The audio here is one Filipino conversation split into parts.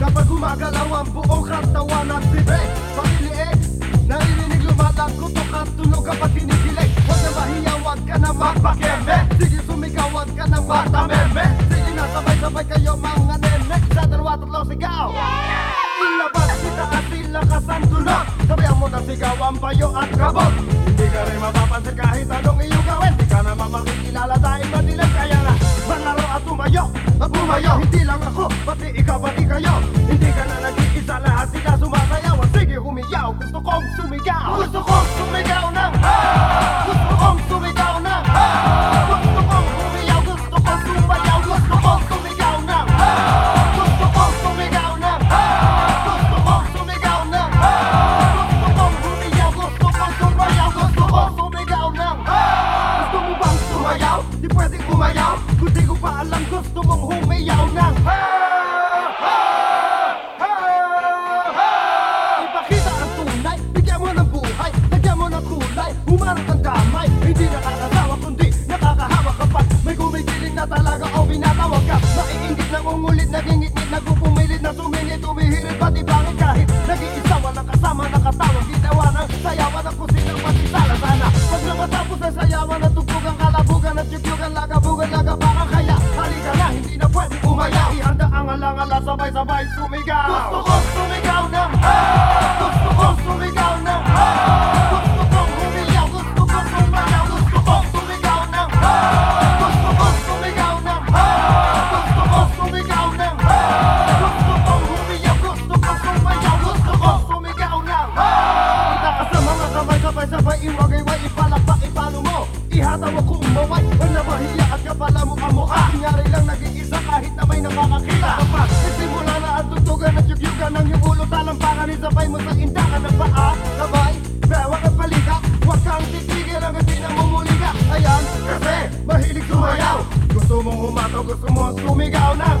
Kapag gumagalaw ang buong katawan at bibig Pamili X, naririnig lumatang kuto nene Sa dalawa tatlo sigaw. Ilabas kita at ilakas ang tunog Sabayan mo na sigaw ang bayo at kabog Hindi ka rin mapapansin kahit anong iyong gawin. Di ka naman makikilala dahil madilim. Kaya nga, manlaro at tumayo At bumayo, hindi lang ako, pati ikaw, pati kayo ng Ipakita ang tunay Bigyan mo ng buhay Lagyan mo ng kulay. Humarap ang damay Hindi nakakasawa kundi nakakahawa Kapag may kumikilig na talaga o binatawag ka. Naiingit, nangungulit, nagingit-ngit Nagpupumilit na sumingit, umihirit Pati bangit kahit nag-iisa Walang kasama, nakatawag Ginawa ng sayawan ng kusinang matisala Sana Pag na matapos ang sayawan sabay-sabay sumigaw Gusto ko sumigaw ng Gusto Ihataw mo kung maway Huwag na mahiya at kapala mo ang mukha Kunyari lang nag-iisa kahit na may nakakakita Kapag nagsimula na ang tutugan at yugyugan Ng iyong ulo talampakan Isabay mo sa indakan ng paa Sabay, bewang at palika Huwag kang titigil hanggang di na mumuli ka Ayan, kasi mahilig sumayaw. Gusto mong humataw, gusto mong sumigaw ng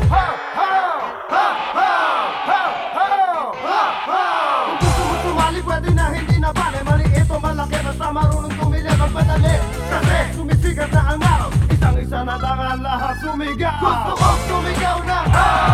Force Omega. Force Omega on a